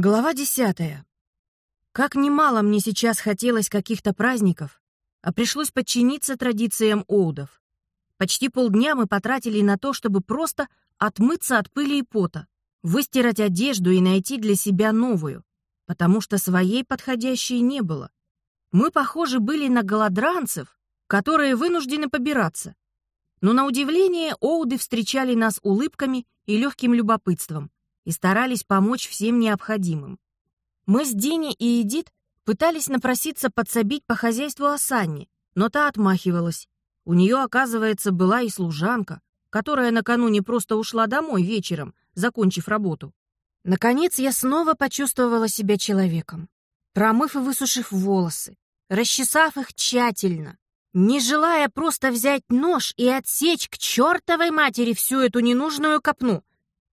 Глава десятая. Как немало мне сейчас хотелось каких-то праздников, а пришлось подчиниться традициям Оудов. Почти полдня мы потратили на то, чтобы просто отмыться от пыли и пота, выстирать одежду и найти для себя новую, потому что своей подходящей не было. Мы, похоже, были на голодранцев, которые вынуждены побираться. Но на удивление Оуды встречали нас улыбками и легким любопытством и старались помочь всем необходимым. Мы с Дини и Эдит пытались напроситься подсобить по хозяйству Асанне, но та отмахивалась. У нее, оказывается, была и служанка, которая накануне просто ушла домой вечером, закончив работу. Наконец я снова почувствовала себя человеком. Промыв и высушив волосы, расчесав их тщательно, не желая просто взять нож и отсечь к чертовой матери всю эту ненужную копну,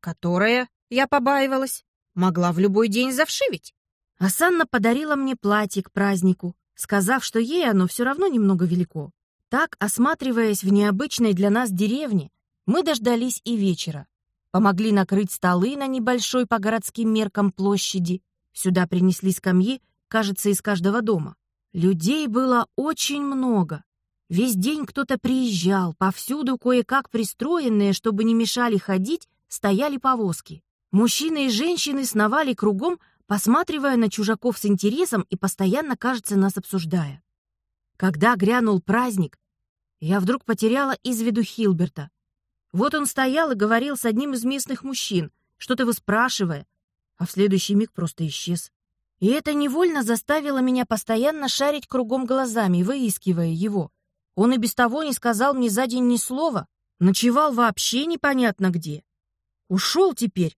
которая я побаивалась. Могла в любой день завшивить. Асанна подарила мне платье к празднику, сказав, что ей оно все равно немного велико. Так, осматриваясь в необычной для нас деревне, мы дождались и вечера. Помогли накрыть столы на небольшой по городским меркам площади. Сюда принесли скамьи, кажется, из каждого дома. Людей было очень много. Весь день кто-то приезжал, повсюду кое-как пристроенные, чтобы не мешали ходить, стояли повозки. Мужчины и женщины сновали кругом, посматривая на чужаков с интересом и постоянно, кажется, нас обсуждая. Когда грянул праздник, я вдруг потеряла из виду Хилберта. Вот он стоял и говорил с одним из местных мужчин, что-то выспрашивая, а в следующий миг просто исчез. И это невольно заставило меня постоянно шарить кругом глазами, выискивая его. Он и без того не сказал мне за день ни слова, ночевал вообще непонятно где. Ушел теперь,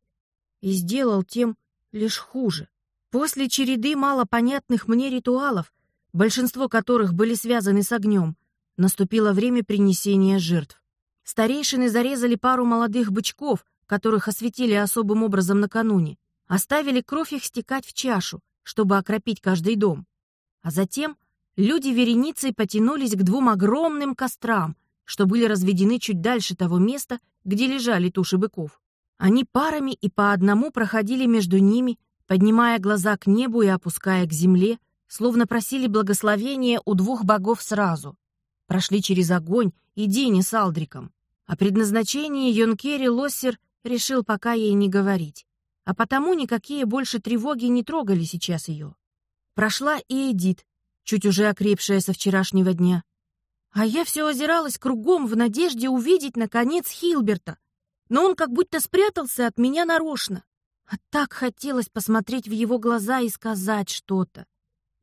и сделал тем лишь хуже. После череды малопонятных мне ритуалов, большинство которых были связаны с огнем, наступило время принесения жертв. Старейшины зарезали пару молодых бычков, которых осветили особым образом накануне, оставили кровь их стекать в чашу, чтобы окропить каждый дом. А затем люди вереницей потянулись к двум огромным кострам, что были разведены чуть дальше того места, где лежали туши быков. Они парами и по одному проходили между ними, поднимая глаза к небу и опуская к земле, словно просили благословения у двух богов сразу. Прошли через огонь и Дени с Алдриком. О предназначении Йонкери Лоссер решил пока ей не говорить, а потому никакие больше тревоги не трогали сейчас ее. Прошла и Эдит, чуть уже окрепшая со вчерашнего дня. А я все озиралась кругом в надежде увидеть, наконец, Хилберта, но он как будто спрятался от меня нарочно. А так хотелось посмотреть в его глаза и сказать что-то.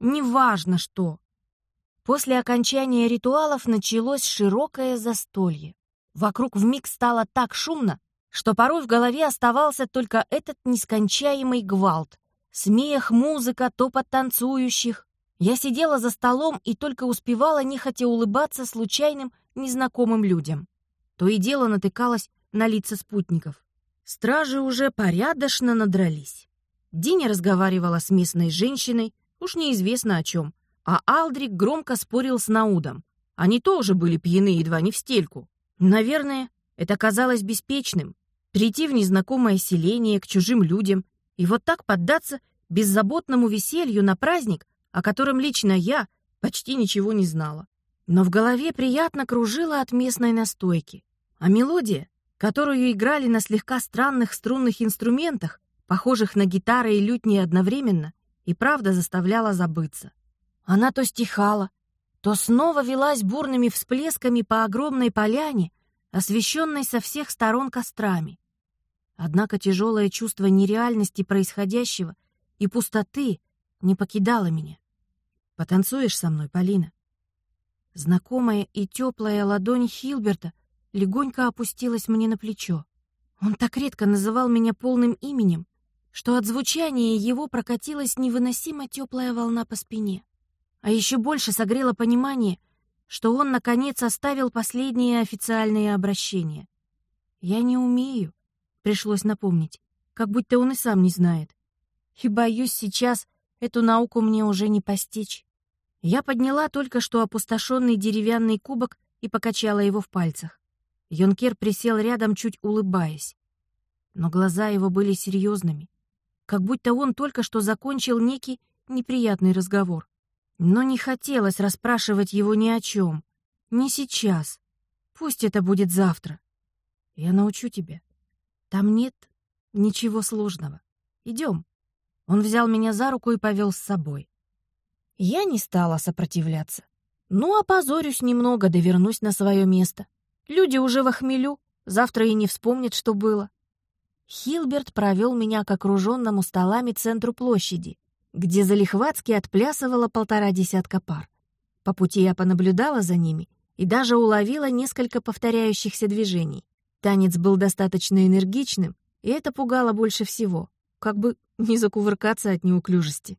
Неважно что. После окончания ритуалов началось широкое застолье. Вокруг вмиг стало так шумно, что порой в голове оставался только этот нескончаемый гвалт. Смех, музыка, топот танцующих. Я сидела за столом и только успевала нехотя улыбаться случайным, незнакомым людям. То и дело натыкалась на лица спутников. Стражи уже порядочно надрались. Диня разговаривала с местной женщиной, уж неизвестно о чем, а Алдрик громко спорил с Наудом. Они тоже были пьяны едва не в стельку. Наверное, это казалось беспечным. Прийти в незнакомое селение к чужим людям и вот так поддаться беззаботному веселью на праздник, о котором лично я почти ничего не знала. Но в голове приятно кружило от местной настойки, а мелодия которую играли на слегка странных струнных инструментах, похожих на гитары и лютни одновременно, и правда заставляла забыться. Она то стихала, то снова велась бурными всплесками по огромной поляне, освещенной со всех сторон кострами. Однако тяжелое чувство нереальности происходящего и пустоты не покидало меня. «Потанцуешь со мной, Полина?» Знакомая и теплая ладонь Хилберта — легонько опустилась мне на плечо. Он так редко называл меня полным именем, что от звучания его прокатилась невыносимо теплая волна по спине. А еще больше согрело понимание, что он, наконец, оставил последнее официальное обращение. «Я не умею», — пришлось напомнить, как будто он и сам не знает. И, боюсь, сейчас эту науку мне уже не постичь. Я подняла только что опустошенный деревянный кубок и покачала его в пальцах. Юнкер присел рядом, чуть улыбаясь. Но глаза его были серьезными. как будто он только что закончил некий неприятный разговор. Но не хотелось расспрашивать его ни о чем. Не сейчас. Пусть это будет завтра. Я научу тебя. Там нет ничего сложного. Идем. Он взял меня за руку и повел с собой. Я не стала сопротивляться. Ну, опозорюсь немного, да вернусь на свое место. Люди уже в охмелю, завтра и не вспомнят, что было. Хилберт провел меня к окруженному столами центру площади, где залихватски отплясывало полтора десятка пар. По пути я понаблюдала за ними и даже уловила несколько повторяющихся движений. Танец был достаточно энергичным, и это пугало больше всего, как бы не закувыркаться от неуклюжести.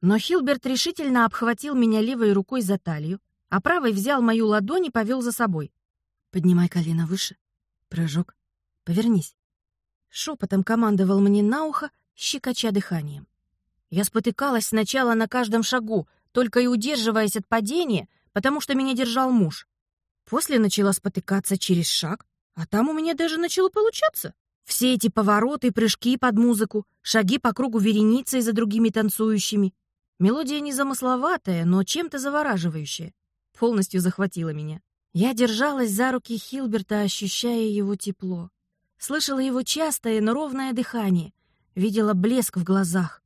Но Хилберт решительно обхватил меня левой рукой за талию, а правой взял мою ладонь и повел за собой. «Поднимай колено выше. Прыжок. Повернись». Шепотом командовал мне на ухо, щекоча дыханием. Я спотыкалась сначала на каждом шагу, только и удерживаясь от падения, потому что меня держал муж. После начала спотыкаться через шаг, а там у меня даже начало получаться. Все эти повороты, прыжки под музыку, шаги по кругу вереницей за другими танцующими. Мелодия незамысловатая, но чем-то завораживающая. Полностью захватила меня. Я держалась за руки Хилберта, ощущая его тепло. Слышала его частое, но ровное дыхание, видела блеск в глазах.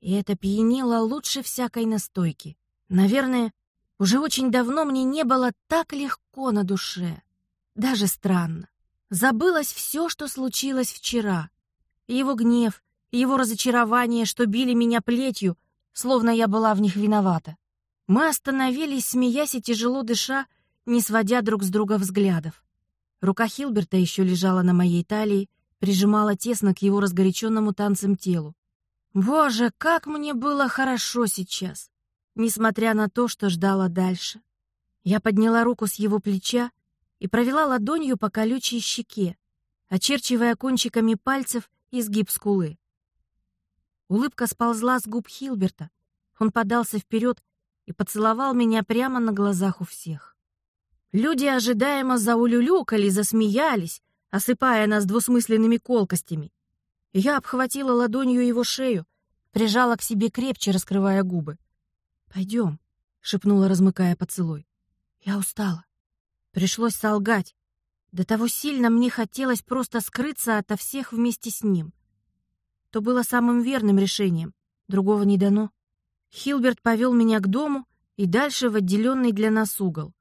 И это пьянило лучше всякой настойки. Наверное, уже очень давно мне не было так легко на душе. Даже странно. Забылось все, что случилось вчера. Его гнев, его разочарование, что били меня плетью, словно я была в них виновата. Мы остановились, смеясь и тяжело дыша, не сводя друг с друга взглядов. Рука Хилберта еще лежала на моей талии, прижимала тесно к его разгоряченному танцем телу. Боже, как мне было хорошо сейчас, несмотря на то, что ждала дальше. Я подняла руку с его плеча и провела ладонью по колючей щеке, очерчивая кончиками пальцев изгиб скулы. Улыбка сползла с губ Хилберта. Он подался вперед и поцеловал меня прямо на глазах у всех. Люди ожидаемо заулюлюкали, засмеялись, осыпая нас двусмысленными колкостями. Я обхватила ладонью его шею, прижала к себе крепче, раскрывая губы. «Пойдем», — шепнула, размыкая поцелуй. «Я устала». Пришлось солгать. До того сильно мне хотелось просто скрыться ото всех вместе с ним. То было самым верным решением, другого не дано. Хилберт повел меня к дому и дальше в отделенный для нас угол.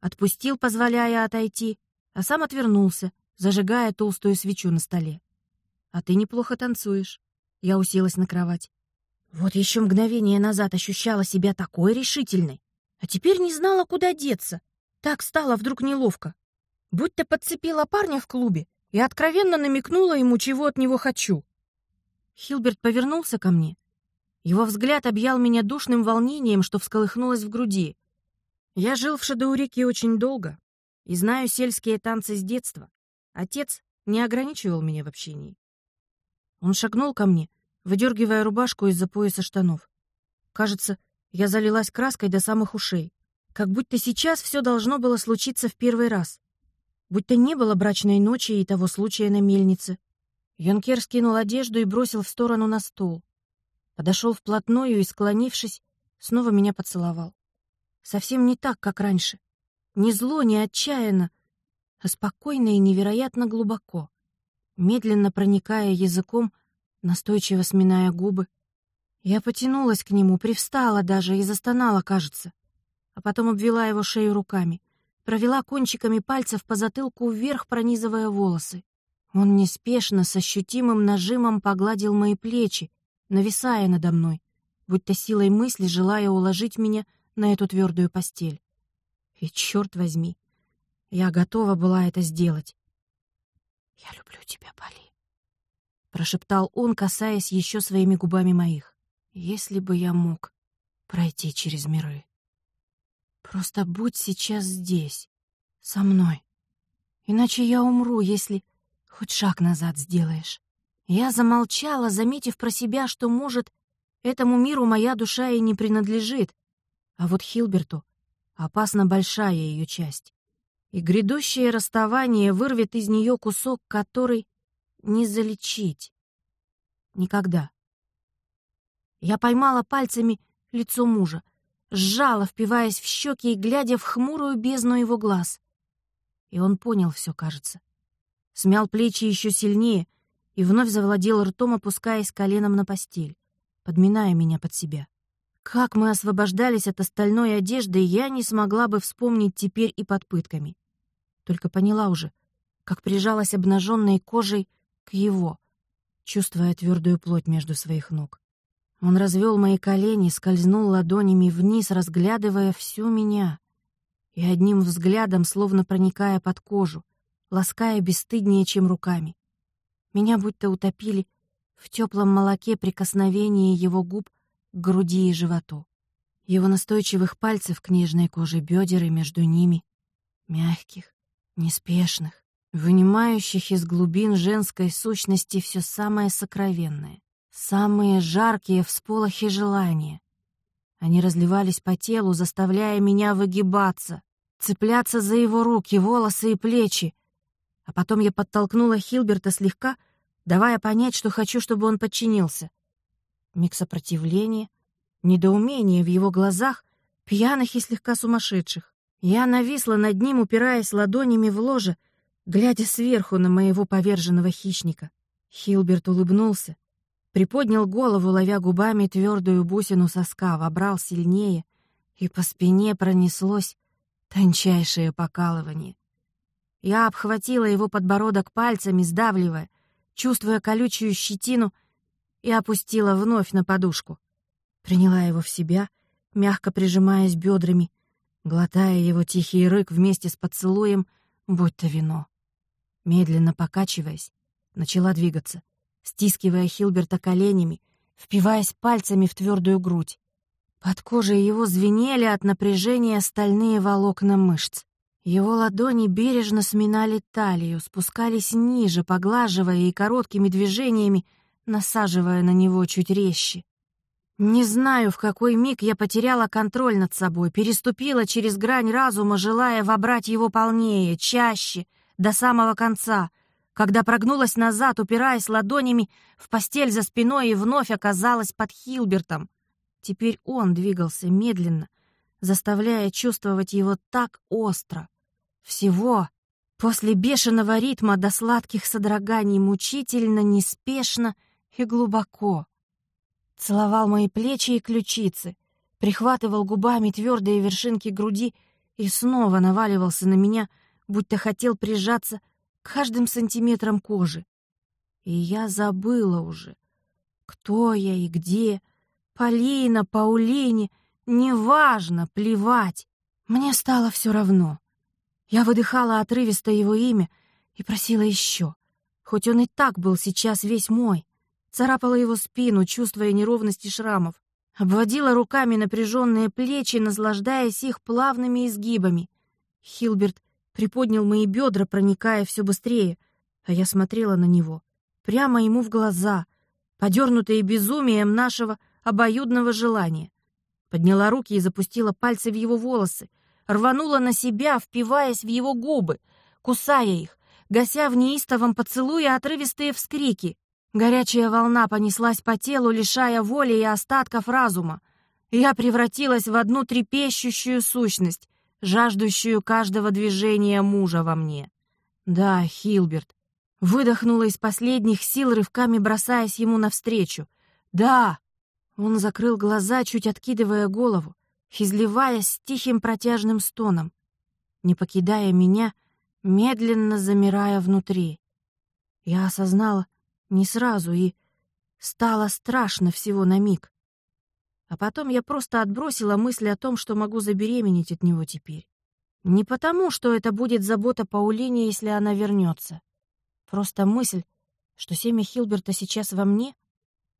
Отпустил, позволяя отойти, а сам отвернулся, зажигая толстую свечу на столе. «А ты неплохо танцуешь». Я уселась на кровать. Вот еще мгновение назад ощущала себя такой решительной, а теперь не знала, куда деться. Так стало вдруг неловко. Будто подцепила парня в клубе и откровенно намекнула ему, чего от него хочу. Хилберт повернулся ко мне. Его взгляд объял меня душным волнением, что всколыхнулось в груди. Я жил в Шадаурике очень долго и знаю сельские танцы с детства. Отец не ограничивал меня в общении. Он шагнул ко мне, выдергивая рубашку из-за пояса штанов. Кажется, я залилась краской до самых ушей. Как будто сейчас все должно было случиться в первый раз. Будто не было брачной ночи и того случая на мельнице. Йонкер скинул одежду и бросил в сторону на стол. Подошел вплотную и, склонившись, снова меня поцеловал. Совсем не так, как раньше. Не зло, не отчаянно, а спокойно и невероятно глубоко, медленно проникая языком, настойчиво сминая губы. Я потянулась к нему, привстала даже и застонала, кажется, а потом обвела его шею руками, провела кончиками пальцев по затылку вверх, пронизывая волосы. Он неспешно, с ощутимым нажимом погладил мои плечи, нависая надо мной, будто силой мысли желая уложить меня на эту твердую постель. И черт возьми, я готова была это сделать. «Я люблю тебя, Поли», — прошептал он, касаясь еще своими губами моих. «Если бы я мог пройти через миры. Просто будь сейчас здесь, со мной. Иначе я умру, если хоть шаг назад сделаешь». Я замолчала, заметив про себя, что, может, этому миру моя душа и не принадлежит, а вот Хилберту опасно большая ее часть. И грядущее расставание вырвет из нее кусок, который не залечить. Никогда. Я поймала пальцами лицо мужа, сжала, впиваясь в щеки и глядя в хмурую бездну его глаз. И он понял все, кажется. Смял плечи еще сильнее и вновь завладел ртом, опускаясь коленом на постель, подминая меня под себя. Как мы освобождались от остальной одежды, я не смогла бы вспомнить теперь и под пытками. Только поняла уже, как прижалась обнаженной кожей к его, чувствуя твердую плоть между своих ног. Он развел мои колени, скользнул ладонями вниз, разглядывая всю меня, и одним взглядом, словно проникая под кожу, лаская бесстыднее, чем руками. Меня будто утопили в теплом молоке прикосновения его губ груди и животу. Его настойчивых пальцев к нежной коже бедер и между ними, мягких, неспешных, вынимающих из глубин женской сущности все самое сокровенное. Самые жаркие всполохи желания. Они разливались по телу, заставляя меня выгибаться, цепляться за его руки, волосы и плечи. А потом я подтолкнула Хилберта слегка, давая понять, что хочу, чтобы он подчинился. Миг сопротивления, недоумение в его глазах, пьяных и слегка сумасшедших. Я нависла над ним, упираясь ладонями в ложе, глядя сверху на моего поверженного хищника. Хилберт улыбнулся, приподнял голову, ловя губами твердую бусину соска, вобрал сильнее, и по спине пронеслось тончайшее покалывание. Я обхватила его подбородок пальцами, сдавливая, чувствуя колючую щетину, и опустила вновь на подушку. Приняла его в себя, мягко прижимаясь бедрами, глотая его тихий рык вместе с поцелуем, будто вино. Медленно покачиваясь, начала двигаться стискивая Хилберта коленями, впиваясь пальцами в твердую грудь. Под кожей его звенели от напряжения стальные волокна мышц. Его ладони бережно сминали талию, спускались ниже, поглаживая и короткими движениями, насаживая на него чуть резче. Не знаю, в какой миг я потеряла контроль над собой, переступила через грань разума, желая вобрать его полнее, чаще, до самого конца, когда прогнулась назад, упираясь ладонями в постель за спиной и вновь оказалась под Хилбертом. Теперь он двигался медленно, заставляя чувствовать его так остро. Всего после бешеного ритма до сладких содроганий мучительно, неспешно и глубоко. Целовал мои плечи и ключицы, прихватывал губами твердые вершинки груди и снова наваливался на меня, будто хотел прижаться каждым сантиметром кожи. И я забыла уже, кто я и где. Полина, Паулине, неважно, плевать. Мне стало все равно. Я выдыхала отрывисто его имя и просила еще, хоть он и так был сейчас весь мой. Царапала его спину, чувствуя неровности шрамов. Обводила руками напряженные плечи, наслаждаясь их плавными изгибами. Хилберт приподнял мои бедра, проникая все быстрее, а я смотрела на него, прямо ему в глаза, подернутые безумием нашего обоюдного желания. Подняла руки и запустила пальцы в его волосы, рванула на себя, впиваясь в его губы, кусая их, гася в неистовом поцелуе отрывистые вскрики. Горячая волна понеслась по телу, лишая воли и остатков разума. Я превратилась в одну трепещущую сущность, жаждущую каждого движения мужа во мне. Да, Хилберт. Выдохнула из последних сил, рывками бросаясь ему навстречу. Да! Он закрыл глаза, чуть откидывая голову, изливаясь тихим протяжным стоном, не покидая меня, медленно замирая внутри. Я осознала не сразу и стало страшно всего на миг. А потом я просто отбросила мысль о том, что могу забеременеть от него теперь. Не потому, что это будет забота Паулине, если она вернется. Просто мысль, что семя Хилберта сейчас во мне,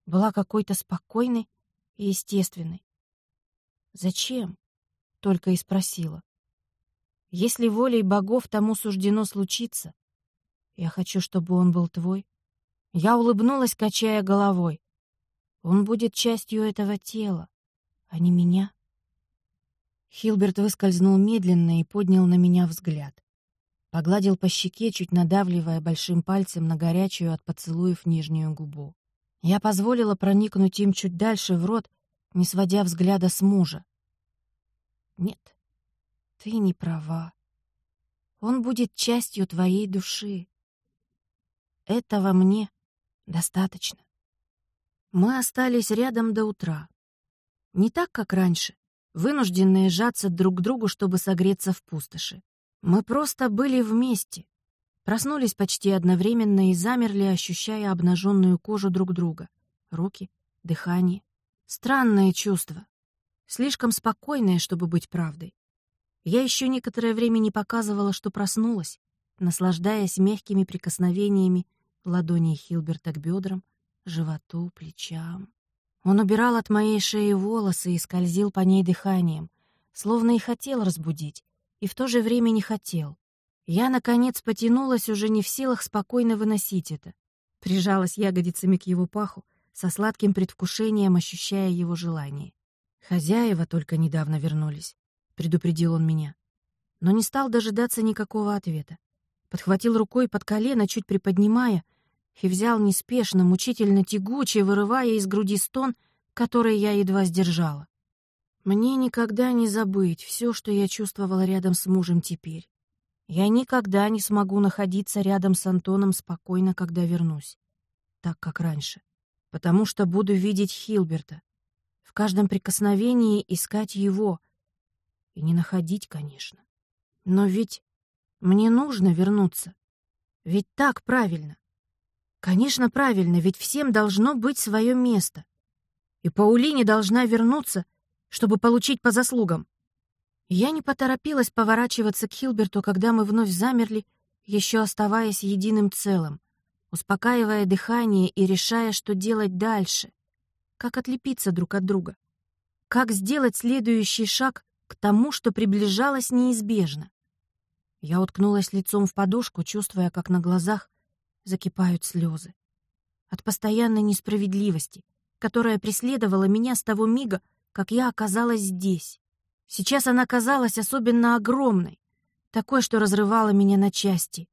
была какой-то спокойной и естественной. «Зачем?» — только и спросила. «Если волей богов тому суждено случиться, я хочу, чтобы он был твой». Я улыбнулась, качая головой. Он будет частью этого тела, а не меня. Хилберт выскользнул медленно и поднял на меня взгляд. Погладил по щеке, чуть надавливая большим пальцем на горячую от поцелуев нижнюю губу. Я позволила проникнуть им чуть дальше в рот, не сводя взгляда с мужа. Нет, ты не права. Он будет частью твоей души. Этого мне достаточно. Мы остались рядом до утра. Не так, как раньше, вынужденные сжаться друг к другу, чтобы согреться в пустоши. Мы просто были вместе, проснулись почти одновременно и замерли, ощущая обнаженную кожу друг друга, руки, дыхание. Странное чувство, слишком спокойное, чтобы быть правдой. Я еще некоторое время не показывала, что проснулась, наслаждаясь мягкими прикосновениями ладоней Хилберта к бедрам, животу, плечам. Он убирал от моей шеи волосы и скользил по ней дыханием, словно и хотел разбудить, и в то же время не хотел. Я, наконец, потянулась, уже не в силах спокойно выносить это. Прижалась ягодицами к его паху, со сладким предвкушением ощущая его желание. Хозяева только недавно вернулись, предупредил он меня. Но не стал дожидаться никакого ответа. Подхватил рукой под колено, чуть приподнимая, и взял неспешно, мучительно тягуче, вырывая из груди стон, который я едва сдержала. Мне никогда не забыть все, что я чувствовала рядом с мужем теперь. Я никогда не смогу находиться рядом с Антоном спокойно, когда вернусь, так как раньше, потому что буду видеть Хилберта, в каждом прикосновении искать его и не находить, конечно. Но ведь мне нужно вернуться. Ведь так правильно. Конечно, правильно, ведь всем должно быть свое место. И Паулине должна вернуться, чтобы получить по заслугам. Я не поторопилась поворачиваться к Хилберту, когда мы вновь замерли, еще оставаясь единым целым, успокаивая дыхание и решая, что делать дальше, как отлепиться друг от друга, как сделать следующий шаг к тому, что приближалось неизбежно. Я уткнулась лицом в подушку, чувствуя, как на глазах закипают слезы. От постоянной несправедливости, которая преследовала меня с того мига, как я оказалась здесь. Сейчас она казалась особенно огромной, такой, что разрывала меня на части.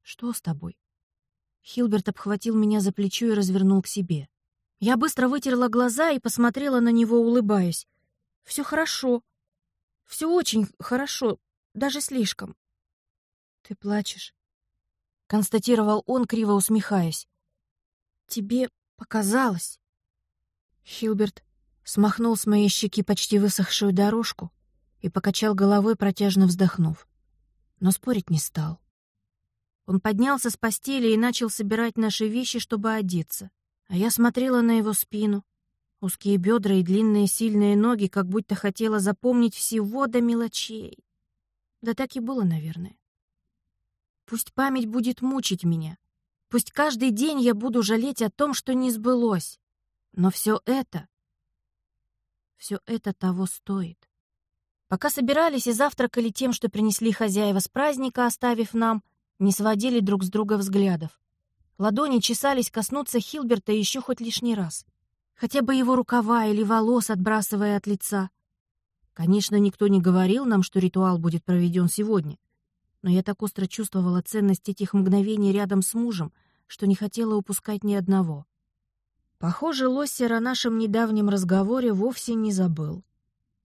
«Что с тобой?» Хилберт обхватил меня за плечо и развернул к себе. Я быстро вытерла глаза и посмотрела на него, улыбаясь. «Все хорошо. Все очень хорошо, даже слишком». «Ты плачешь?» констатировал он, криво усмехаясь. Тебе показалось. Хилберт смахнул с моей щеки почти высохшую дорожку и покачал головой, протяжно вздохнув. Но спорить не стал. Он поднялся с постели и начал собирать наши вещи, чтобы одеться. А я смотрела на его спину, узкие бедра и длинные сильные ноги, как будто хотела запомнить всего до мелочей. Да так и было, наверное. Пусть память будет мучить меня. Пусть каждый день я буду жалеть о том, что не сбылось. Но все это... Все это того стоит. Пока собирались и завтракали тем, что принесли хозяева с праздника, оставив нам, не сводили друг с друга взглядов. Ладони чесались коснуться Хилберта еще хоть лишний раз. Хотя бы его рукава или волос отбрасывая от лица. Конечно, никто не говорил нам, что ритуал будет проведен сегодня но я так остро чувствовала ценность этих мгновений рядом с мужем, что не хотела упускать ни одного. Похоже, Лоссер о нашем недавнем разговоре вовсе не забыл.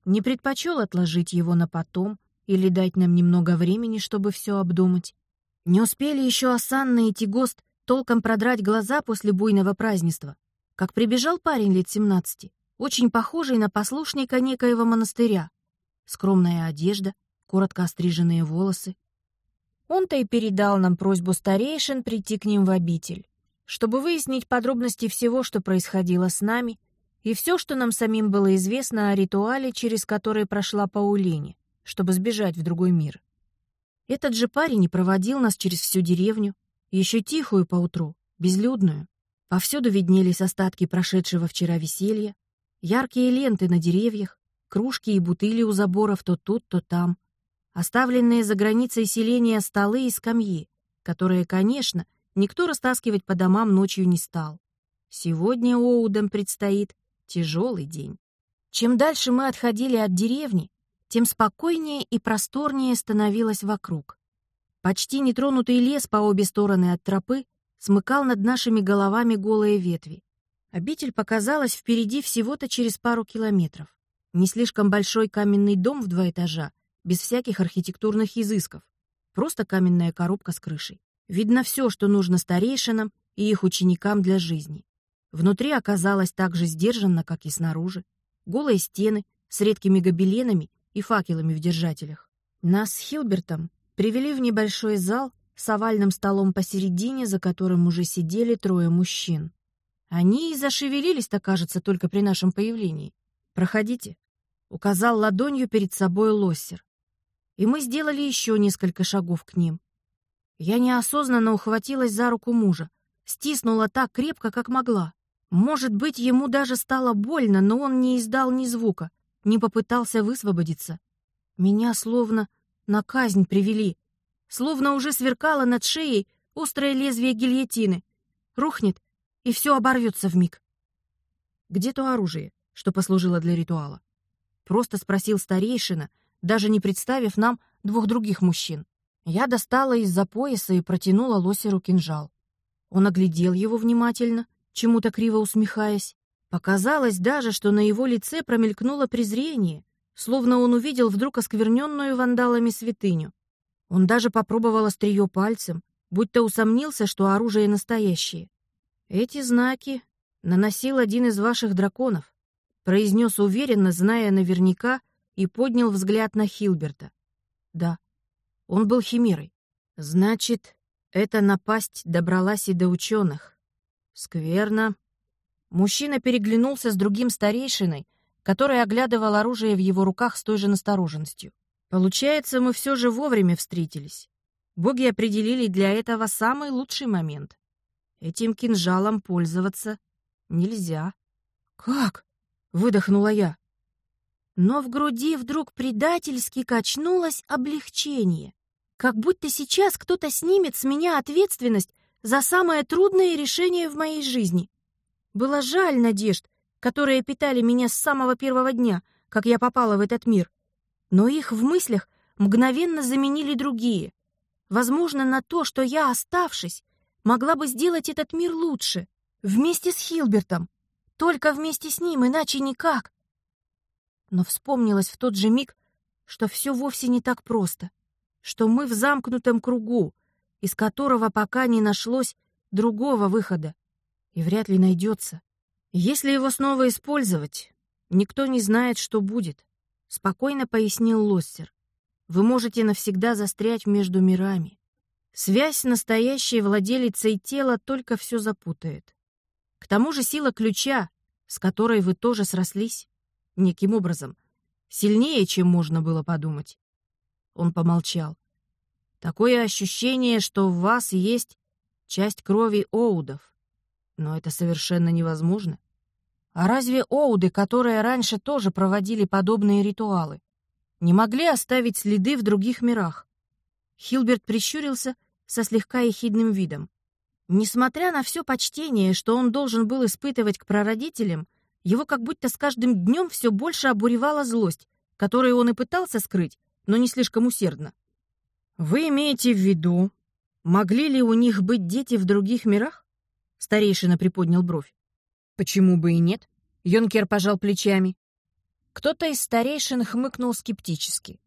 Не предпочел отложить его на потом или дать нам немного времени, чтобы все обдумать. Не успели еще Асанна и Тигост толком продрать глаза после буйного празднества, как прибежал парень лет семнадцати, очень похожий на послушника некоего монастыря. Скромная одежда, коротко остриженные волосы, он-то и передал нам просьбу старейшин прийти к ним в обитель, чтобы выяснить подробности всего, что происходило с нами, и все, что нам самим было известно о ритуале, через который прошла Паулине, чтобы сбежать в другой мир. Этот же парень и проводил нас через всю деревню, еще тихую поутру, безлюдную. Повсюду виднелись остатки прошедшего вчера веселья, яркие ленты на деревьях, кружки и бутыли у заборов то тут, то там, оставленные за границей селения столы и скамьи, которые, конечно, никто растаскивать по домам ночью не стал. Сегодня Оудам предстоит тяжелый день. Чем дальше мы отходили от деревни, тем спокойнее и просторнее становилось вокруг. Почти нетронутый лес по обе стороны от тропы смыкал над нашими головами голые ветви. Обитель показалась впереди всего-то через пару километров. Не слишком большой каменный дом в два этажа, без всяких архитектурных изысков. Просто каменная коробка с крышей. Видно все, что нужно старейшинам и их ученикам для жизни. Внутри оказалось так же сдержанно, как и снаружи. Голые стены с редкими гобеленами и факелами в держателях. Нас с Хилбертом привели в небольшой зал с овальным столом посередине, за которым уже сидели трое мужчин. Они и зашевелились-то, кажется, только при нашем появлении. «Проходите», — указал ладонью перед собой Лоссер. И мы сделали еще несколько шагов к ним. Я неосознанно ухватилась за руку мужа, стиснула так крепко, как могла. Может быть, ему даже стало больно, но он не издал ни звука, не попытался высвободиться. Меня словно на казнь привели, словно уже сверкало над шеей острое лезвие гильотины. Рухнет, и все оборвется вмиг. Где то оружие, что послужило для ритуала? Просто спросил старейшина, даже не представив нам двух других мужчин. Я достала из-за пояса и протянула Лосеру кинжал. Он оглядел его внимательно, чему-то криво усмехаясь. Показалось даже, что на его лице промелькнуло презрение, словно он увидел вдруг оскверненную вандалами святыню. Он даже попробовал острие пальцем, будто усомнился, что оружие настоящее. «Эти знаки наносил один из ваших драконов», произнес уверенно, зная наверняка, и поднял взгляд на Хилберта. «Да, он был химерой. Значит, эта напасть добралась и до ученых. Скверно». Мужчина переглянулся с другим старейшиной, который оглядывал оружие в его руках с той же настороженностью. Получается, мы все же вовремя встретились. Боги определили для этого самый лучший момент. Этим кинжалом пользоваться нельзя. «Как?» — выдохнула я. Но в груди вдруг предательски качнулось облегчение. Как будто сейчас кто-то снимет с меня ответственность за самое трудное решение в моей жизни. Было жаль надежд, которые питали меня с самого первого дня, как я попала в этот мир. Но их в мыслях мгновенно заменили другие. Возможно, на то, что я, оставшись, могла бы сделать этот мир лучше. Вместе с Хилбертом. Только вместе с ним, иначе никак. Но вспомнилось в тот же миг, что все вовсе не так просто. Что мы в замкнутом кругу, из которого пока не нашлось другого выхода. И вряд ли найдется. Если его снова использовать, никто не знает, что будет, спокойно пояснил Лоссер. Вы можете навсегда застрять между мирами. Связь настоящей владелицей тела только все запутает. К тому же сила ключа, с которой вы тоже срослись, неким образом, сильнее, чем можно было подумать. Он помолчал. Такое ощущение, что в вас есть часть крови Оудов. Но это совершенно невозможно. А разве Оуды, которые раньше тоже проводили подобные ритуалы, не могли оставить следы в других мирах? Хилберт прищурился со слегка ехидным видом. Несмотря на все почтение, что он должен был испытывать к прародителям, его как будто с каждым днем все больше обуревала злость, которую он и пытался скрыть, но не слишком усердно. «Вы имеете в виду, могли ли у них быть дети в других мирах?» Старейшина приподнял бровь. Почему бы и нет? Юнкер пожал плечами. Кто-то из старейшин хмыкнул скептически.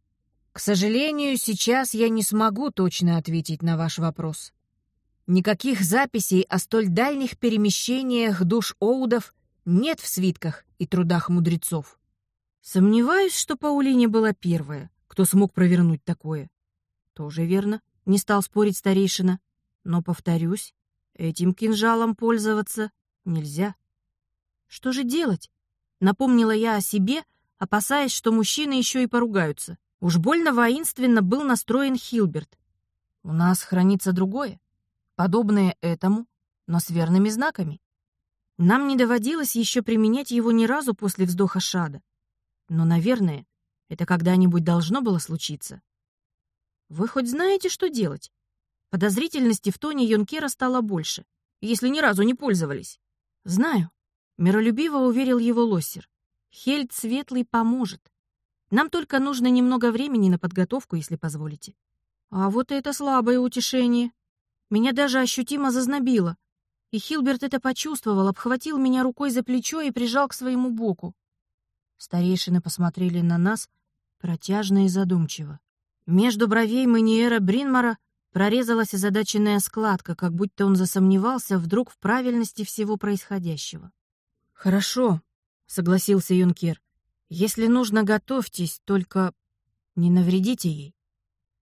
К сожалению, сейчас я не смогу точно ответить на ваш вопрос. Никаких записей о столь дальних перемещениях душ Оудов нет в свитках и трудах мудрецов. Сомневаюсь, что Паулине была первая, кто смог провернуть такое. Тоже верно, не стал спорить старейшина. Но, повторюсь, Этим кинжалом пользоваться нельзя. Что же делать? Напомнила я о себе, опасаясь, что мужчины еще и поругаются. Уж больно воинственно был настроен Хилберт. У нас хранится другое, подобное этому, но с верными знаками. Нам не доводилось еще применять его ни разу после вздоха Шада. Но, наверное, это когда-нибудь должно было случиться. Вы хоть знаете, что делать? Подозрительности в тоне Йонкера стало больше, если ни разу не пользовались. «Знаю», — миролюбиво уверил его Лоссер. «Хельд Светлый поможет. Нам только нужно немного времени на подготовку, если позволите». «А вот это слабое утешение». Меня даже ощутимо зазнобило. И Хилберт это почувствовал, обхватил меня рукой за плечо и прижал к своему боку. Старейшины посмотрели на нас протяжно и задумчиво. Между бровей Маниера Бринмара прорезалась озадаченная складка, как будто он засомневался вдруг в правильности всего происходящего. «Хорошо», — согласился Юнкер. «Если нужно, готовьтесь, только не навредите ей».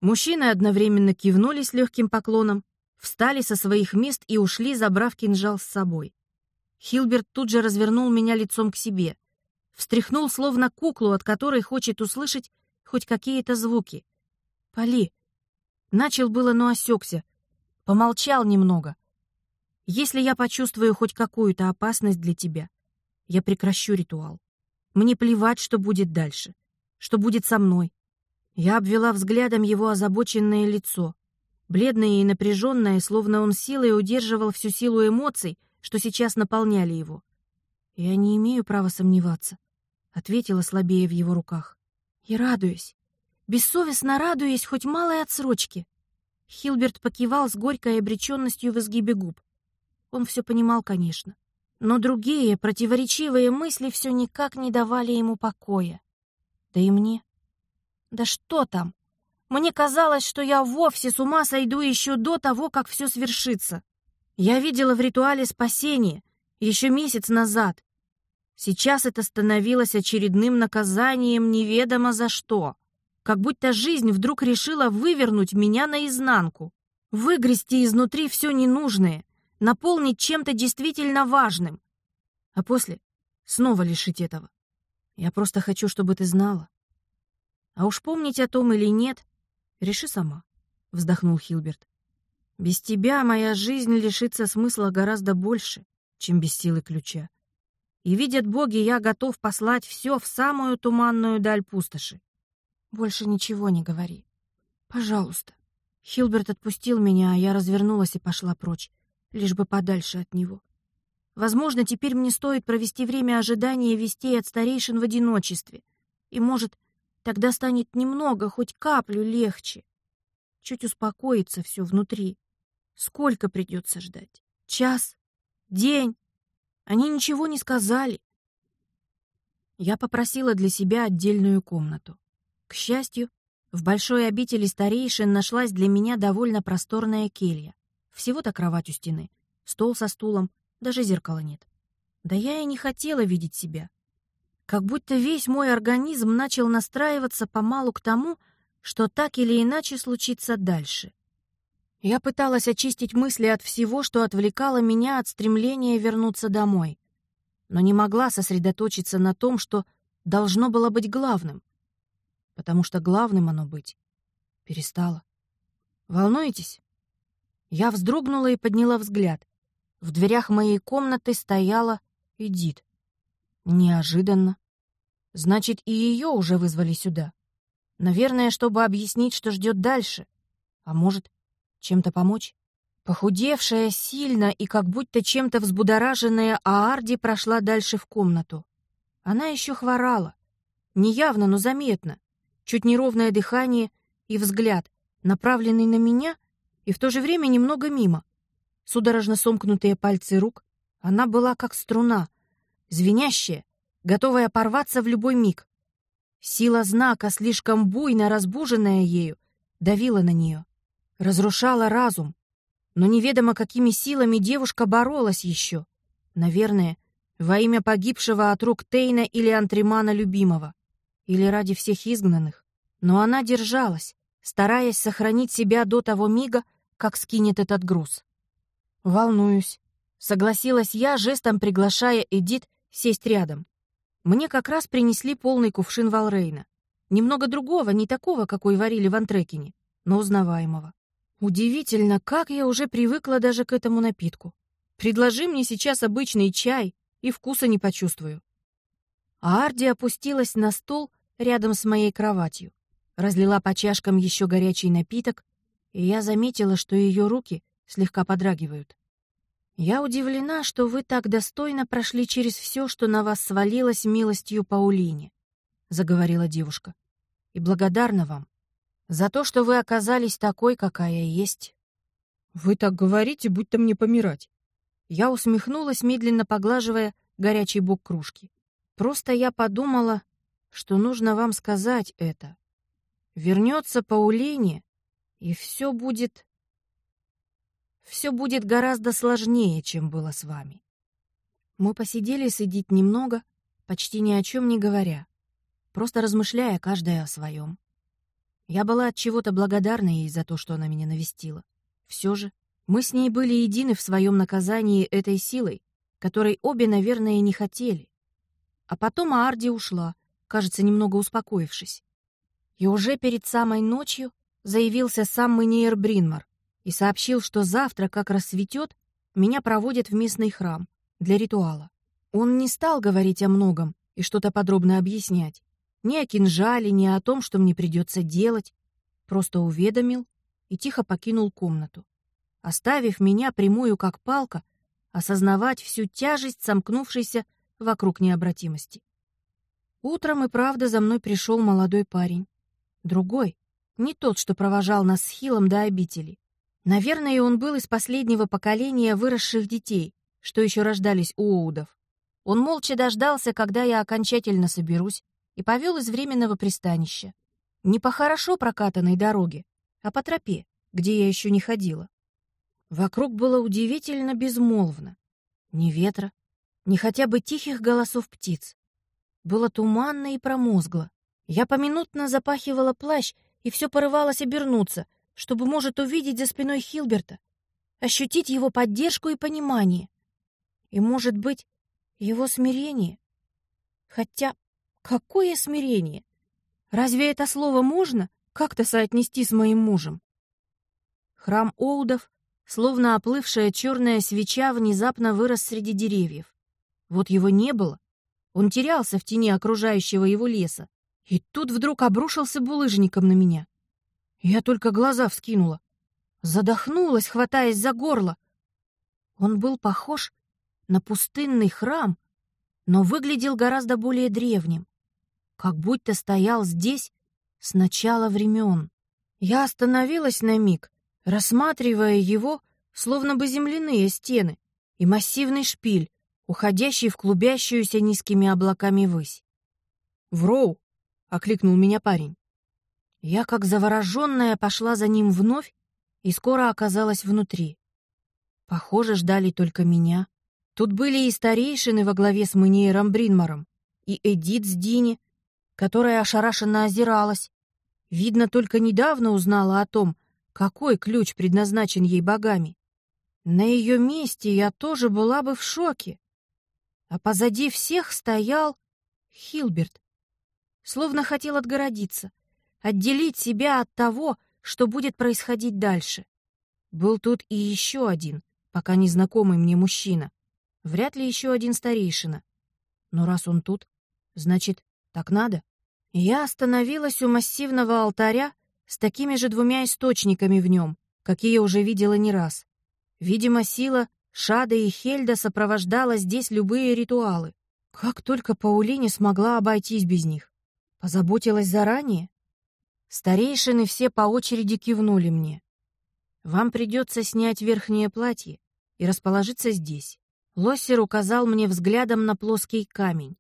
Мужчины одновременно кивнули с легким поклоном, встали со своих мест и ушли, забрав кинжал с собой. Хилберт тут же развернул меня лицом к себе, встряхнул словно куклу, от которой хочет услышать хоть какие-то звуки. «Поли!» Начал было, но осекся. Помолчал немного. «Если я почувствую хоть какую-то опасность для тебя, я прекращу ритуал. Мне плевать, что будет дальше, что будет со мной. Я обвела взглядом его озабоченное лицо, бледное и напряженное, словно он силой удерживал всю силу эмоций, что сейчас наполняли его. «Я не имею права сомневаться», — ответила слабее в его руках. «И радуюсь, бессовестно радуясь хоть малой отсрочке». Хилберт покивал с горькой обреченностью в изгибе губ. Он все понимал, конечно. Но другие противоречивые мысли все никак не давали ему покоя. Да и мне. Да что там? Мне казалось, что я вовсе с ума сойду еще до того, как все свершится. Я видела в ритуале спасение еще месяц назад. Сейчас это становилось очередным наказанием неведомо за что. Как будто жизнь вдруг решила вывернуть меня наизнанку, выгрести изнутри все ненужное, наполнить чем-то действительно важным, а после снова лишить этого. Я просто хочу, чтобы ты знала. А уж помнить о том или нет, реши сама, — вздохнул Хилберт. Без тебя моя жизнь лишится смысла гораздо больше, чем без силы ключа. И видят боги, я готов послать все в самую туманную даль пустоши. Больше ничего не говори. Пожалуйста. Хилберт отпустил меня, а я развернулась и пошла прочь, лишь бы подальше от него. Возможно, теперь мне стоит провести время ожидания вестей от старейшин в одиночестве. И, может, Тогда станет немного, хоть каплю легче. Чуть успокоится все внутри. Сколько придется ждать? Час? День? Они ничего не сказали. Я попросила для себя отдельную комнату. К счастью, в большой обители старейшин нашлась для меня довольно просторная келья. Всего-то кровать у стены, стол со стулом, даже зеркала нет. Да я и не хотела видеть себя как будто весь мой организм начал настраиваться помалу к тому, что так или иначе случится дальше. Я пыталась очистить мысли от всего, что отвлекало меня от стремления вернуться домой, но не могла сосредоточиться на том, что должно было быть главным, потому что главным оно быть перестало. Волнуетесь? Я вздрогнула и подняла взгляд. В дверях моей комнаты стояла Эдит. Неожиданно. Значит, и ее уже вызвали сюда. Наверное, чтобы объяснить, что ждет дальше. А может, чем-то помочь? Похудевшая сильно и как будто чем-то взбудораженная Аарди прошла дальше в комнату. Она еще хворала. Неявно, но заметно. Чуть неровное дыхание и взгляд, направленный на меня и в то же время немного мимо. Судорожно сомкнутые пальцы рук. Она была как струна, звенящая, готовая порваться в любой миг. Сила знака, слишком буйно разбуженная ею, давила на нее, разрушала разум. Но неведомо какими силами девушка боролась еще. Наверное, во имя погибшего от рук Тейна или Антримана любимого. Или ради всех изгнанных. Но она держалась, стараясь сохранить себя до того мига, как скинет этот груз. «Волнуюсь», — согласилась я, жестом приглашая Эдит сесть рядом. Мне как раз принесли полный кувшин Валрейна. Немного другого, не такого, какой варили в Антрекине, но узнаваемого. Удивительно, как я уже привыкла даже к этому напитку. Предложи мне сейчас обычный чай, и вкуса не почувствую. А Арди опустилась на стол рядом с моей кроватью, разлила по чашкам еще горячий напиток, и я заметила, что ее руки слегка подрагивают. «Я удивлена, что вы так достойно прошли через все, что на вас свалилось милостью Паулине», — заговорила девушка. «И благодарна вам за то, что вы оказались такой, какая есть. Вы так говорите, будто мне помирать. Я усмехнулась, медленно поглаживая горячий бок кружки. Просто я подумала, что нужно вам сказать это. Вернется Паулине, и все будет... Все будет гораздо сложнее, чем было с вами. Мы посидели сидеть немного, почти ни о чем не говоря, просто размышляя каждая о своем. Я была от чего-то благодарна ей за то, что она меня навестила. Все же мы с ней были едины в своем наказании этой силой, которой обе, наверное, не хотели. А потом Аарди ушла, кажется, немного успокоившись. И уже перед самой ночью заявился сам Маниер Бринмар и сообщил, что завтра, как рассветет, меня проводят в местный храм для ритуала. Он не стал говорить о многом и что-то подробно объяснять. Ни о кинжале, ни о том, что мне придется делать. Просто уведомил и тихо покинул комнату оставив меня прямую как палка осознавать всю тяжесть сомкнувшейся вокруг необратимости. Утром и правда за мной пришел молодой парень. Другой, не тот, что провожал нас с Хилом до обители. Наверное, он был из последнего поколения выросших детей, что еще рождались у Оудов. Он молча дождался, когда я окончательно соберусь, и повел из временного пристанища. Не по хорошо прокатанной дороге, а по тропе, где я еще не ходила. Вокруг было удивительно безмолвно. Ни ветра, ни хотя бы тихих голосов птиц. Было туманно и промозгло. Я поминутно запахивала плащ и все порывалась обернуться, чтобы, может, увидеть за спиной Хилберта, ощутить его поддержку и понимание. И, может быть, его смирение. Хотя, какое смирение? Разве это слово можно как-то соотнести с моим мужем? Храм Оудов Словно оплывшая черная свеча внезапно вырос среди деревьев. Вот его не было. Он терялся в тени окружающего его леса. И тут вдруг обрушился булыжником на меня. Я только глаза вскинула. Задохнулась, хватаясь за горло. Он был похож на пустынный храм, но выглядел гораздо более древним. Как будто стоял здесь с начала времен. Я остановилась на миг, рассматривая его, словно бы земляные стены и массивный шпиль, уходящий в клубящуюся низкими облаками высь. «Вроу!» — окликнул меня парень. Я, как завороженная, пошла за ним вновь и скоро оказалась внутри. Похоже, ждали только меня. Тут были и старейшины во главе с Маниером Бринмаром, и Эдит с Дини, которая ошарашенно озиралась. Видно, только недавно узнала о том, какой ключ предназначен ей богами? На ее месте я тоже была бы в шоке. А позади всех стоял Хилберт. Словно хотел отгородиться, отделить себя от того, что будет происходить дальше. Был тут и еще один, пока незнакомый мне мужчина. Вряд ли еще один старейшина. Но раз он тут, значит, так надо. Я остановилась у массивного алтаря, с такими же двумя источниками в нем, какие уже видела не раз. Видимо, сила Шада и Хельда сопровождала здесь любые ритуалы. Как только Паулине смогла обойтись без них. Позаботилась заранее? Старейшины все по очереди кивнули мне. Вам придется снять верхнее платье и расположиться здесь. Лоссер указал мне взглядом на плоский камень.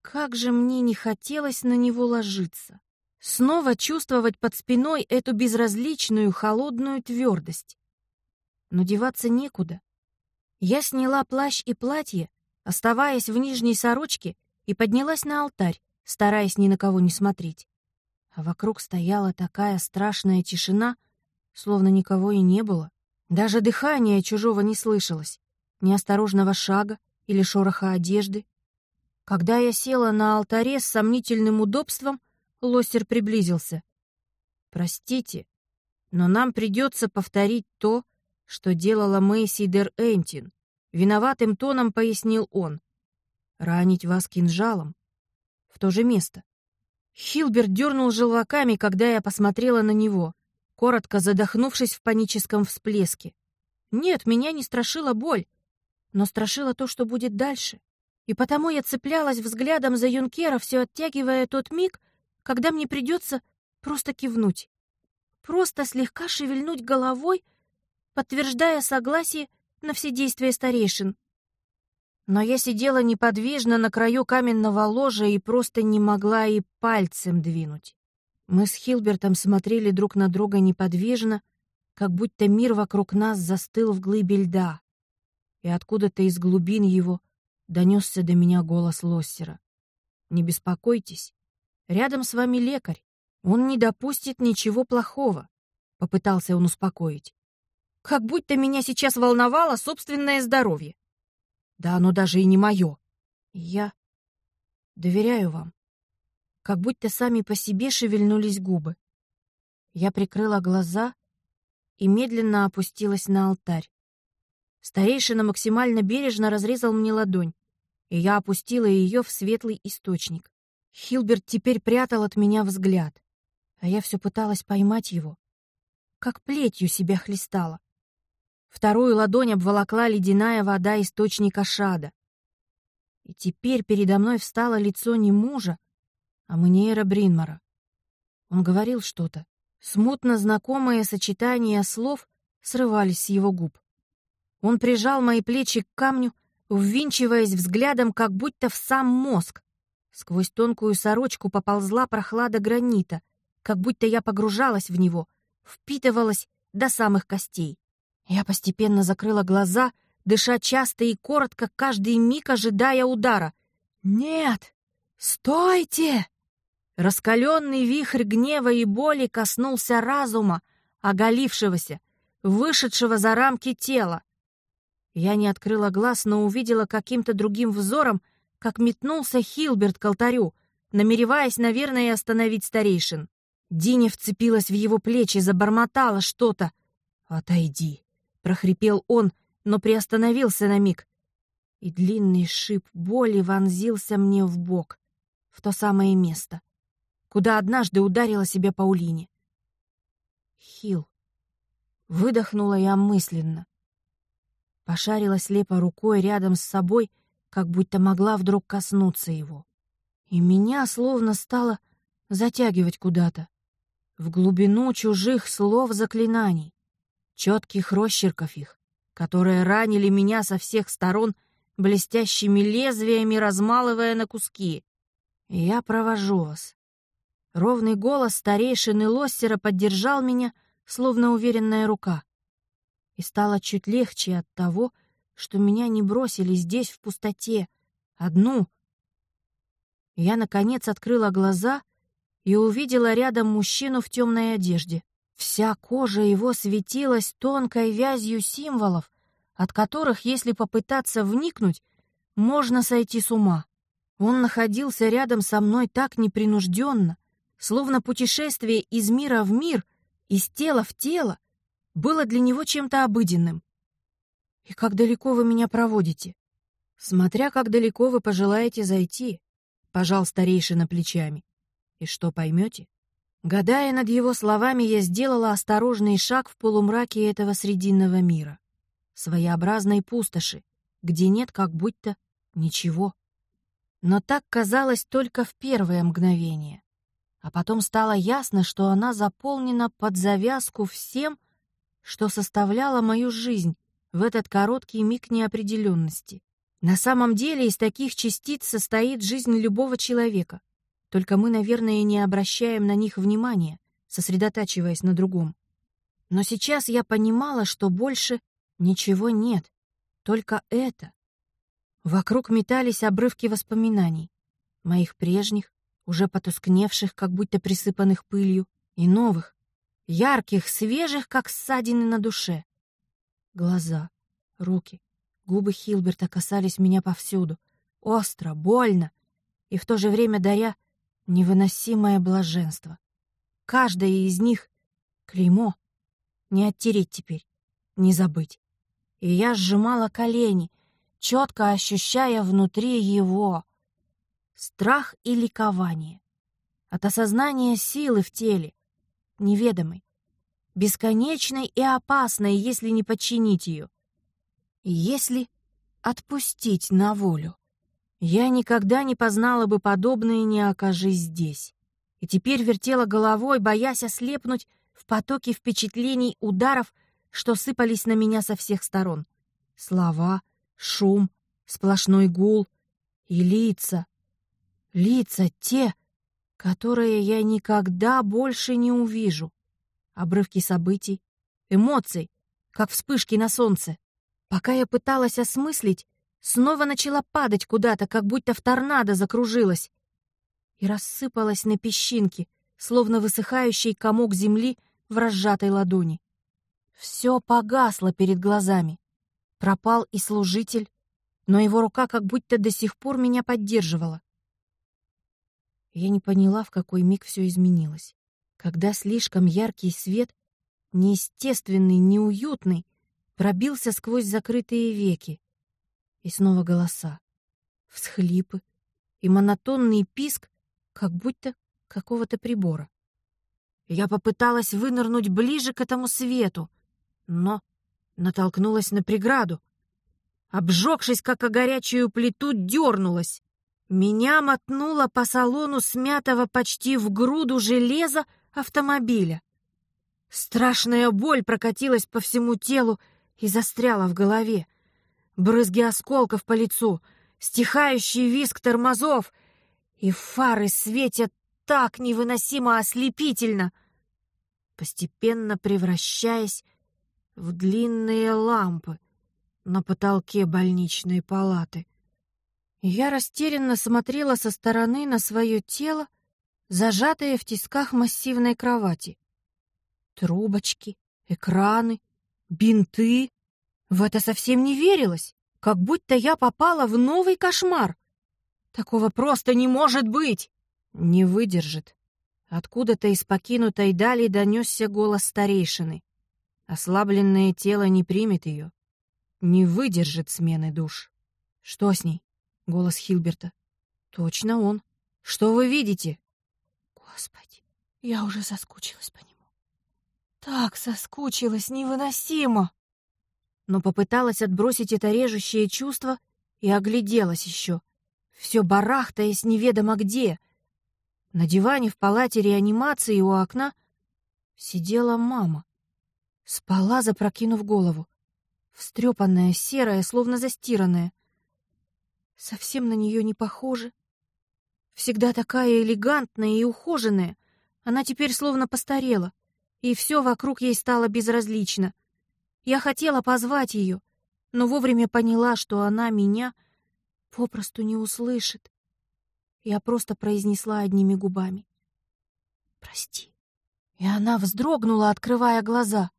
Как же мне не хотелось на него ложиться. Снова чувствовать под спиной эту безразличную, холодную твердость. Но деваться некуда. Я сняла плащ и платье, оставаясь в нижней сорочке, и поднялась на алтарь, стараясь ни на кого не смотреть. А вокруг стояла такая страшная тишина, словно никого и не было. Даже дыхание чужого не слышалось, ни осторожного шага или шороха одежды. Когда я села на алтаре с сомнительным удобством, Лостер приблизился. «Простите, но нам придется повторить то, что делала Мэйси Дер Энтин», — виноватым тоном пояснил он. «Ранить вас кинжалом. В то же место». Хилберт дернул желваками, когда я посмотрела на него, коротко задохнувшись в паническом всплеске. Нет, меня не страшила боль, но страшило то, что будет дальше. И потому я цеплялась взглядом за Юнкера, все оттягивая тот миг, когда мне придется просто кивнуть, просто слегка шевельнуть головой, подтверждая согласие на все действия старейшин. Но я сидела неподвижно на краю каменного ложа и просто не могла и пальцем двинуть. Мы с Хилбертом смотрели друг на друга неподвижно, как будто мир вокруг нас застыл в глыбе льда. И откуда-то из глубин его донесся до меня голос Лоссера. «Не беспокойтесь, рядом с вами лекарь, он не допустит ничего плохого», — попытался он успокоить. Как будто меня сейчас волновало собственное здоровье. Да оно даже и не мое. Я доверяю вам. Как будто сами по себе шевельнулись губы. Я прикрыла глаза и медленно опустилась на алтарь. Старейшина максимально бережно разрезал мне ладонь, и я опустила ее в светлый источник. Хилберт теперь прятал от меня взгляд, а я все пыталась поймать его, как плетью себя хлестала. Вторую ладонь обволокла ледяная вода источника Шада. И теперь передо мной встало лицо не мужа, а Маниэра Бринмара. Он говорил что-то. Смутно знакомые сочетания слов срывались с его губ. Он прижал мои плечи к камню, ввинчиваясь взглядом, как будто в сам мозг. Сквозь тонкую сорочку поползла прохлада гранита, как будто я погружалась в него, впитывалась до самых костей. Я постепенно закрыла глаза, дыша часто и коротко, каждый миг ожидая удара. «Нет! Стойте!» Раскаленный вихрь гнева и боли коснулся разума, оголившегося, вышедшего за рамки тела. Я не открыла глаз, но увидела каким-то другим взором, как метнулся Хилберт к алтарю, намереваясь, наверное, остановить старейшин. Диня вцепилась в его плечи, забормотала что-то. «Отойди!» Прохрипел он, но приостановился на миг. И длинный шип боли вонзился мне в бок, в то самое место, куда однажды ударила себя Паулине. Хил. Выдохнула я мысленно. Пошарила слепо рукой рядом с собой, как будто могла вдруг коснуться его. И меня словно стало затягивать куда-то, в глубину чужих слов заклинаний четких росчерков их, которые ранили меня со всех сторон блестящими лезвиями, размалывая на куски. «Я провожу вас». Ровный голос старейшины Лоссера поддержал меня, словно уверенная рука. И стало чуть легче от того, что меня не бросили здесь в пустоте, одну. Я, наконец, открыла глаза и увидела рядом мужчину в темной одежде. Вся кожа его светилась тонкой вязью символов, от которых, если попытаться вникнуть, можно сойти с ума. Он находился рядом со мной так непринужденно, словно путешествие из мира в мир, из тела в тело, было для него чем-то обыденным. «И как далеко вы меня проводите?» «Смотря как далеко вы пожелаете зайти», — пожал старейшина плечами. «И что поймете?» Гадая над его словами, я сделала осторожный шаг в полумраке этого срединного мира, своеобразной пустоши, где нет как будто ничего. Но так казалось только в первое мгновение. А потом стало ясно, что она заполнена под завязку всем, что составляло мою жизнь в этот короткий миг неопределенности. На самом деле из таких частиц состоит жизнь любого человека — только мы, наверное, не обращаем на них внимания, сосредотачиваясь на другом. Но сейчас я понимала, что больше ничего нет, только это. Вокруг метались обрывки воспоминаний, моих прежних, уже потускневших, как будто присыпанных пылью, и новых, ярких, свежих, как ссадины на душе. Глаза, руки, губы Хилберта касались меня повсюду, остро, больно, и в то же время даря Невыносимое блаженство. Каждая из них — клеймо. Не оттереть теперь, не забыть. И я сжимала колени, четко ощущая внутри его страх и ликование. От осознания силы в теле, неведомой, бесконечной и опасной, если не подчинить ее. Если отпустить на волю. Я никогда не познала бы подобное, не окажись здесь. И теперь вертела головой, боясь ослепнуть в потоке впечатлений, ударов, что сыпались на меня со всех сторон. Слова, шум, сплошной гул и лица. Лица те, которые я никогда больше не увижу. Обрывки событий, эмоций, как вспышки на солнце. Пока я пыталась осмыслить, снова начала падать куда-то, как будто в торнадо закружилась и рассыпалась на песчинки, словно высыхающий комок земли в разжатой ладони. Все погасло перед глазами. Пропал и служитель, но его рука как будто до сих пор меня поддерживала. Я не поняла, в какой миг все изменилось. Когда слишком яркий свет, неестественный, неуютный, пробился сквозь закрытые веки. И снова голоса, всхлипы и монотонный писк, как будто какого-то прибора. Я попыталась вынырнуть ближе к этому свету, но натолкнулась на преграду. Обжегшись, как о горячую плиту, дернулась. Меня мотнуло по салону смятого почти в груду железа автомобиля. Страшная боль прокатилась по всему телу и застряла в голове. Брызги осколков по лицу, стихающий визг тормозов, и фары светят так невыносимо ослепительно, постепенно превращаясь в длинные лампы на потолке больничной палаты. Я растерянно смотрела со стороны на свое тело, зажатое в тисках массивной кровати. Трубочки, экраны, бинты. В это совсем не верилось, как будто я попала в новый кошмар. Такого просто не может быть! Не выдержит. Откуда-то из покинутой дали донесся голос старейшины. Ослабленное тело не примет ее. Не выдержит смены душ. Что с ней? Голос Хилберта. Точно он. Что вы видите? Господи, я уже соскучилась по нему. Так соскучилась, невыносимо. Но попыталась отбросить это режущее чувство и огляделась еще — все барахтаясь неведомо где. На диване в палате реанимации у окна сидела мама. Спала, запрокинув голову. Встрепанная, серая, словно застиранная. Совсем на нее не похоже. Всегда такая элегантная и ухоженная. Она теперь словно постарела, и все вокруг ей стало безразлично. Я хотела позвать ее, но вовремя поняла, что она меня попросту не услышит. Я просто произнесла одними губами. «Прости». И она вздрогнула, открывая глаза.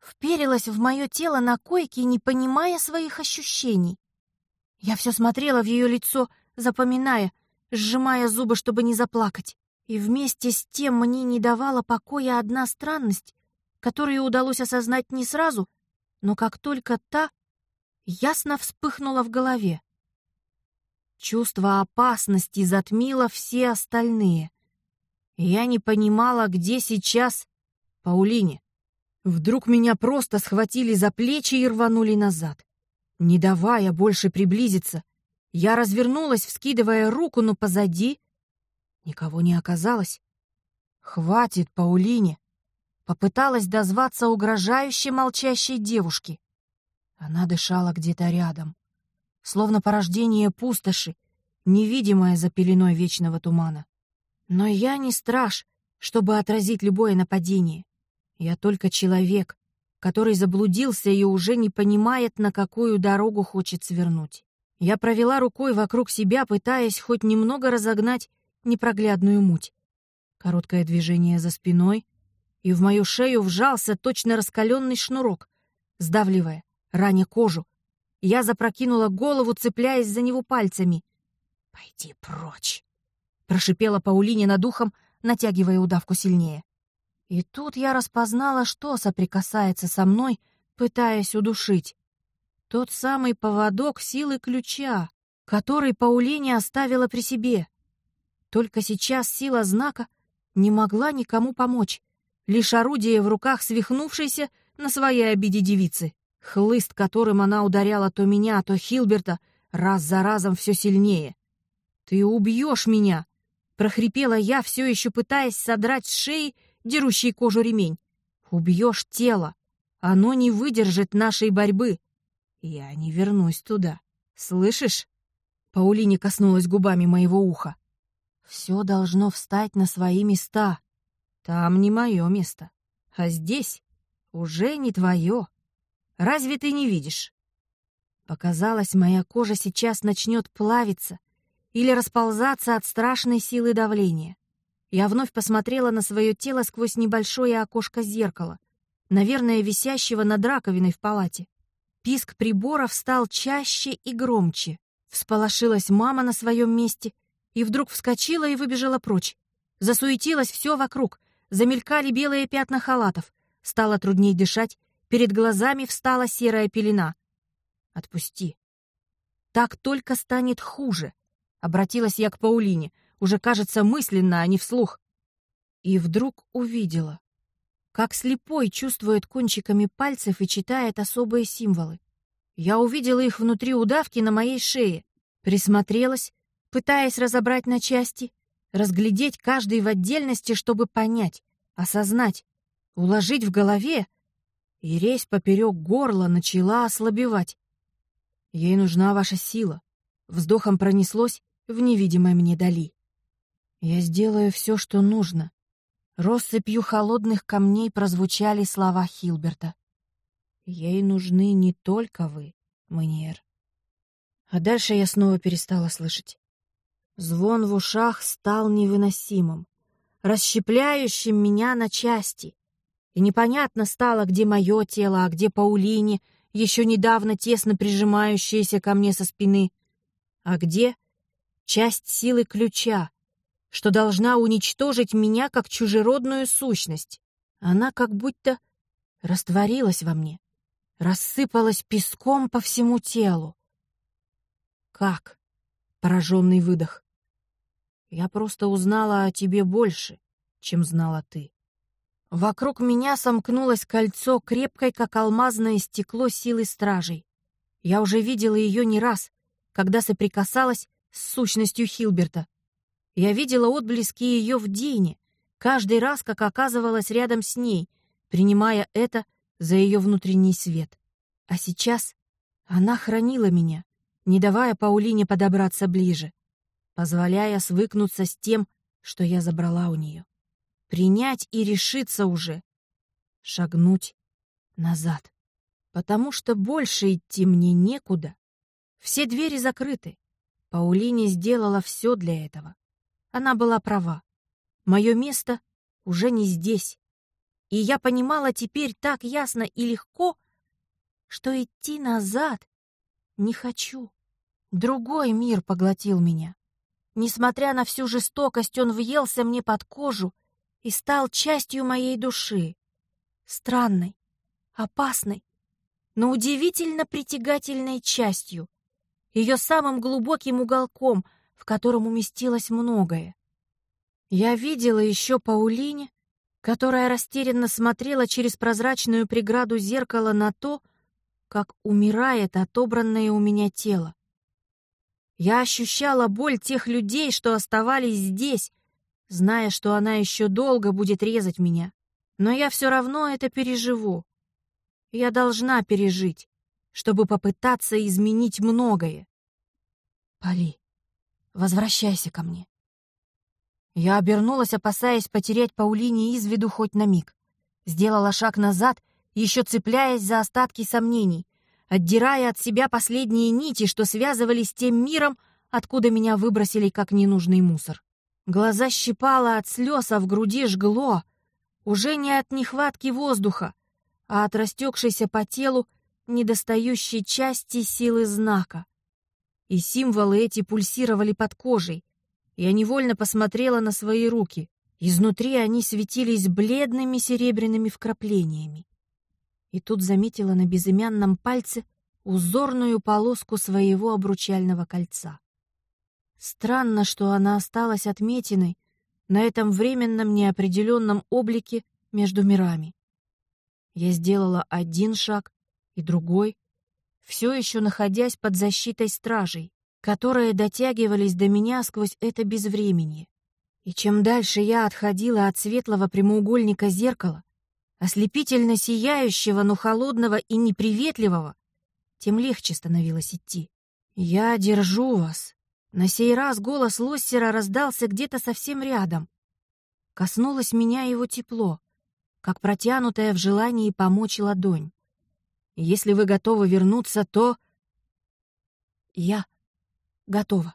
Вперилась в мое тело на койке, не понимая своих ощущений. Я все смотрела в ее лицо, запоминая, сжимая зубы, чтобы не заплакать. И вместе с тем мне не давала покоя одна странность, которую удалось осознать не сразу, но как только та ясно вспыхнула в голове. Чувство опасности затмило все остальные. Я не понимала, где сейчас Паулине. Вдруг меня просто схватили за плечи и рванули назад. Не давая больше приблизиться, я развернулась, вскидывая руку, но позади никого не оказалось. «Хватит, Паулине!» Попыталась дозваться угрожающе молчащей девушки. Она дышала где-то рядом словно порождение пустоши, невидимое за пеленой вечного тумана. Но я не страж, чтобы отразить любое нападение. Я только человек, который заблудился и уже не понимает, на какую дорогу хочет свернуть. Я провела рукой вокруг себя, пытаясь хоть немного разогнать непроглядную муть. Короткое движение за спиной, и в мою шею вжался точно раскаленный шнурок, сдавливая, раня кожу, я запрокинула голову, цепляясь за него пальцами. «Пойди прочь!» — прошипела Паулине над ухом, натягивая удавку сильнее. И тут я распознала, что соприкасается со мной, пытаясь удушить. Тот самый поводок силы ключа, который Паулине оставила при себе. Только сейчас сила знака не могла никому помочь, лишь орудие в руках свихнувшейся на своей обиде девицы. Хлыст, которым она ударяла то меня, то Хилберта, раз за разом все сильнее. «Ты убьешь меня!» — прохрипела я, все еще пытаясь содрать с шеи дерущий кожу ремень. «Убьешь тело, Оно не выдержит нашей борьбы. Я не вернусь туда. Слышишь? Паулине коснулась губами моего уха. Все должно встать на свои места. Там не мое место. А здесь уже не твое. Разве ты не видишь? Показалось, моя кожа сейчас начнет плавиться или расползаться от страшной силы давления. Я вновь посмотрела на свое тело сквозь небольшое окошко зеркала, наверное, висящего над раковиной в палате. Писк приборов стал чаще и громче. Всполошилась мама на своем месте и вдруг вскочила и выбежала прочь. Засуетилось все вокруг, замелькали белые пятна халатов. Стало трудней дышать, перед глазами встала серая пелена. «Отпусти. Так только станет хуже», — обратилась я к Паулине, уже, кажется, мысленно, а не вслух. И вдруг увидела, как слепой чувствует кончиками пальцев и читает особые символы. Я увидела их внутри удавки на моей шее, присмотрелась, пытаясь разобрать на части, разглядеть каждый в отдельности, чтобы понять, осознать, уложить в голове, и резь поперек горла начала ослабевать. Ей нужна ваша сила. Вздохом пронеслось в невидимой мне дали. Я сделаю все, что нужно. Россыпью холодных камней прозвучали слова Хилберта. Ей нужны не только вы, Маниер. А дальше я снова перестала слышать. Звон в ушах стал невыносимым, расщепляющим меня на части. И непонятно стало, где мое тело, а где Паулине, еще недавно тесно прижимающаяся ко мне со спины, а где часть силы ключа, что должна уничтожить меня как чужеродную сущность. Она как будто растворилась во мне, рассыпалась песком по всему телу. «Как?» — пораженный выдох. «Я просто узнала о тебе больше, чем знала ты». Вокруг меня сомкнулось кольцо, крепкой, как алмазное стекло силы стражей. Я уже видела ее не раз, когда соприкасалась с сущностью Хилберта. Я видела отблески ее в Дине, каждый раз, как оказывалась рядом с ней, принимая это за ее внутренний свет. А сейчас она хранила меня, не давая Паулине подобраться ближе, позволяя свыкнуться с тем, что я забрала у нее. Принять и решиться уже. Шагнуть назад. Потому что больше идти мне некуда. Все двери закрыты. Паулине сделала все для этого. Она была права. Мое место уже не здесь. И я понимала теперь так ясно и легко, что идти назад не хочу. Другой мир поглотил меня. Несмотря на всю жестокость, он въелся мне под кожу и стал частью моей души. Странной, опасной, но удивительно притягательной частью. Ее самым глубоким уголком — в котором уместилось многое. Я видела еще Паулине, которая растерянно смотрела через прозрачную преграду зеркала на то, как умирает отобранное у меня тело. Я ощущала боль тех людей, что оставались здесь, зная, что она еще долго будет резать меня. Но я все равно это переживу. Я должна пережить, чтобы попытаться изменить многое. Поли, Возвращайся ко мне. Я обернулась, опасаясь потерять Паулине из виду хоть на миг. Сделала шаг назад, еще цепляясь за остатки сомнений, отдирая от себя последние нити, что связывали с тем миром, откуда меня выбросили как ненужный мусор. Глаза щипало от слез, а в груди жгло. Уже не от нехватки воздуха, а от растекшейся по телу недостающей части силы знака и символы эти пульсировали под кожей. Я невольно посмотрела на свои руки. Изнутри они светились бледными серебряными вкраплениями. И тут заметила на безымянном пальце узорную полоску своего обручального кольца. Странно, что она осталась отметиной на этом временном неопределенном облике между мирами. Я сделала один шаг и другой, все еще находясь под защитой стражей, которые дотягивались до меня сквозь это безвременье. И чем дальше я отходила от светлого прямоугольника зеркала, ослепительно сияющего, но холодного и неприветливого, тем легче становилось идти. «Я держу вас». На сей раз голос Лоссера раздался где-то совсем рядом. Коснулось меня его тепло, как протянутая в желании помочь ладонь. Если вы готовы вернуться, то... Я готова.